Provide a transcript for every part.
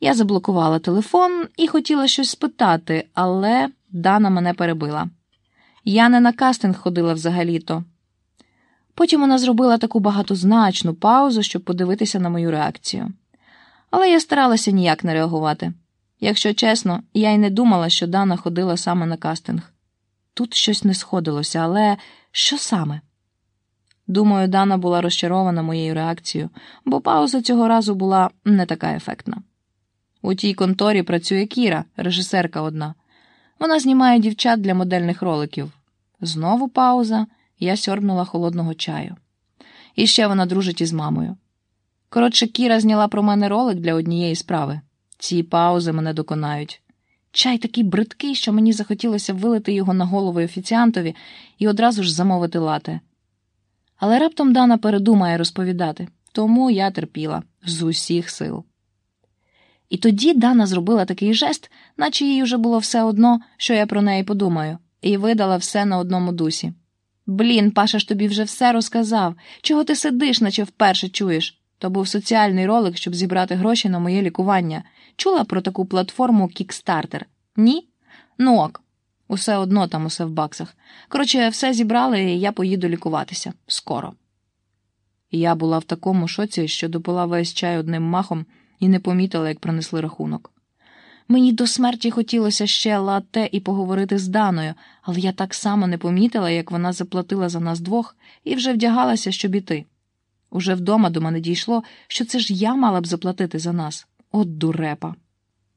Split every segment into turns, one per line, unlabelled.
Я заблокувала телефон і хотіла щось спитати, але Дана мене перебила. Я не на кастинг ходила взагалі-то. Потім вона зробила таку багатозначну паузу, щоб подивитися на мою реакцію. Але я старалася ніяк не реагувати. Якщо чесно, я й не думала, що Дана ходила саме на кастинг. Тут щось не сходилося, але що саме? Думаю, Дана була розчарована моєю реакцією, бо пауза цього разу була не така ефектна. У тій конторі працює Кіра, режисерка одна. Вона знімає дівчат для модельних роликів. Знову пауза, я сьорбнула холодного чаю. І ще вона дружить із мамою. Коротше, Кіра зняла про мене ролик для однієї справи. Ці паузи мене доконають. Чай такий бридкий, що мені захотілося вилити його на голову офіціантові і одразу ж замовити лате. Але раптом Дана передумає розповідати, тому я терпіла з усіх сил. І тоді Дана зробила такий жест, наче їй уже було все одно, що я про неї подумаю, і видала все на одному дусі. Блін, Паша ж тобі вже все розказав. Чого ти сидиш, наче вперше чуєш? То був соціальний ролик, щоб зібрати гроші на моє лікування. Чула про таку платформу Kickstarter? Ні? Ну ок. Усе одно там усе в баксах. Коротше, все зібрали, і я поїду лікуватися. Скоро. Я була в такому шоці, що допила весь чай одним махом і не помітила, як принесли рахунок. Мені до смерті хотілося ще лате і поговорити з Даною, але я так само не помітила, як вона заплатила за нас двох і вже вдягалася, щоб іти. Уже вдома до мене дійшло, що це ж я мала б заплатити за нас. От дурепа.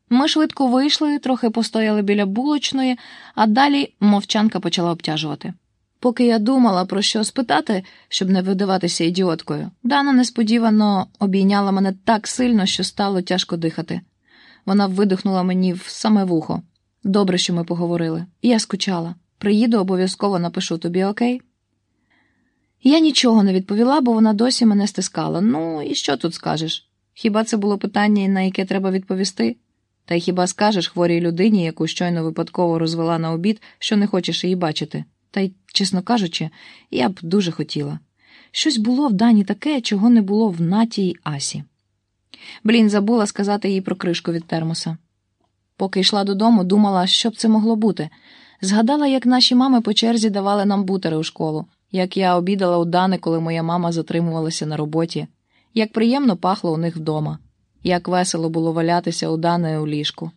Ми швидко вийшли, трохи постояли біля булочної, а далі мовчанка почала обтяжувати. Поки я думала, про що спитати, щоб не видаватися ідіоткою, Дана несподівано обійняла мене так сильно, що стало тяжко дихати. Вона видихнула мені в саме вухо. Добре, що ми поговорили. Я скучала. Приїду, обов'язково напишу тобі, окей? Я нічого не відповіла, бо вона досі мене стискала. Ну, і що тут скажеш? Хіба це було питання, на яке треба відповісти? Та й хіба скажеш хворій людині, яку щойно випадково розвела на обід, що не хочеш її бачити? Та й, чесно кажучи, я б дуже хотіла. Щось було в Дані таке, чого не було в Наті й Асі. Блін, забула сказати їй про кришку від термоса. Поки йшла додому, думала, що б це могло бути. Згадала, як наші мами по черзі давали нам бутери у школу, як я обідала у Дани, коли моя мама затримувалася на роботі, як приємно пахло у них вдома, як весело було валятися у Дани у ліжку.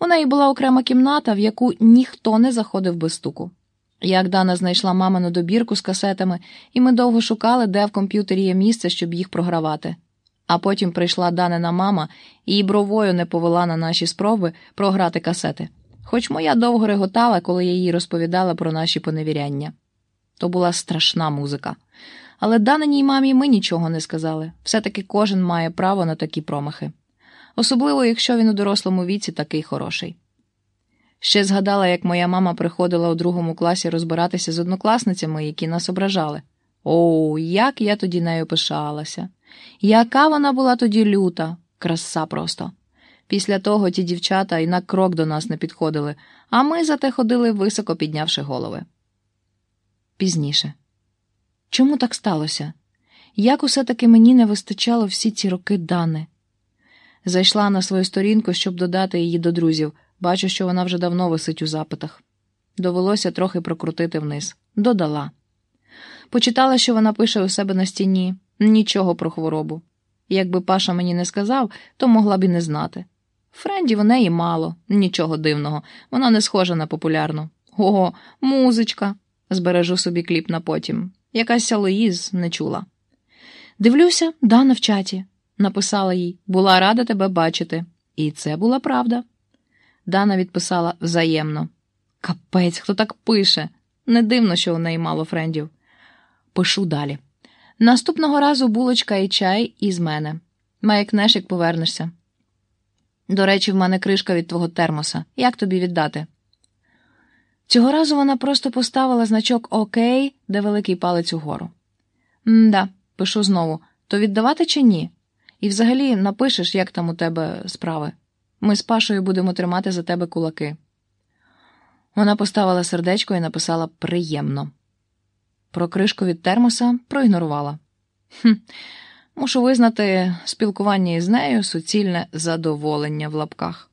У неї була окрема кімната, в яку ніхто не заходив без стуку. Як Дана знайшла мамину добірку з касетами, і ми довго шукали, де в комп'ютері є місце, щоб їх програвати. А потім прийшла Данина мама і бровою не повела на наші спроби програти касети. Хоч моя довго реготала, коли я їй розповідала про наші поневіряння. То була страшна музика. Але Даниній мамі ми нічого не сказали. Все-таки кожен має право на такі промахи. Особливо, якщо він у дорослому віці такий хороший. Ще згадала, як моя мама приходила у другому класі розбиратися з однокласницями, які нас ображали. О, як я тоді нею пишалася. Яка вона була тоді люта, краса просто. Після того ті дівчата і на крок до нас не підходили, а ми зате ходили, високо піднявши голови. Пізніше. Чому так сталося? Як усе таки мені не вистачало всі ці роки Дани? Зайшла на свою сторінку, щоб додати її до друзів. Бачу, що вона вже давно висить у запитах. Довелося трохи прокрутити вниз. Додала. Почитала, що вона пише у себе на стіні нічого про хворобу. Якби Паша мені не сказав, то могла б і не знати. Френдів у неї мало, нічого дивного, вона не схожа на популярну. Ого, музичка. Збережу собі кліп на потім. Якась Лоїз не чула. Дивлюся, Дана в чаті. Написала їй, була рада тебе бачити. І це була правда. Дана відписала взаємно. Капець, хто так пише? Не дивно, що у неї мало френдів. Пишу далі. Наступного разу булочка і чай із мене. Маякнеш, як повернешся. До речі, в мене кришка від твого термоса. Як тобі віддати? Цього разу вона просто поставила значок Окей, де великий палець угору. «М-да», пишу знову, то віддавати чи ні? І взагалі напишеш, як там у тебе справи. Ми з Пашою будемо тримати за тебе кулаки. Вона поставила сердечко і написала приємно. Про кришку від термоса проігнорувала. «Хм, Мушу визнати, спілкування із нею суцільне задоволення в лапках.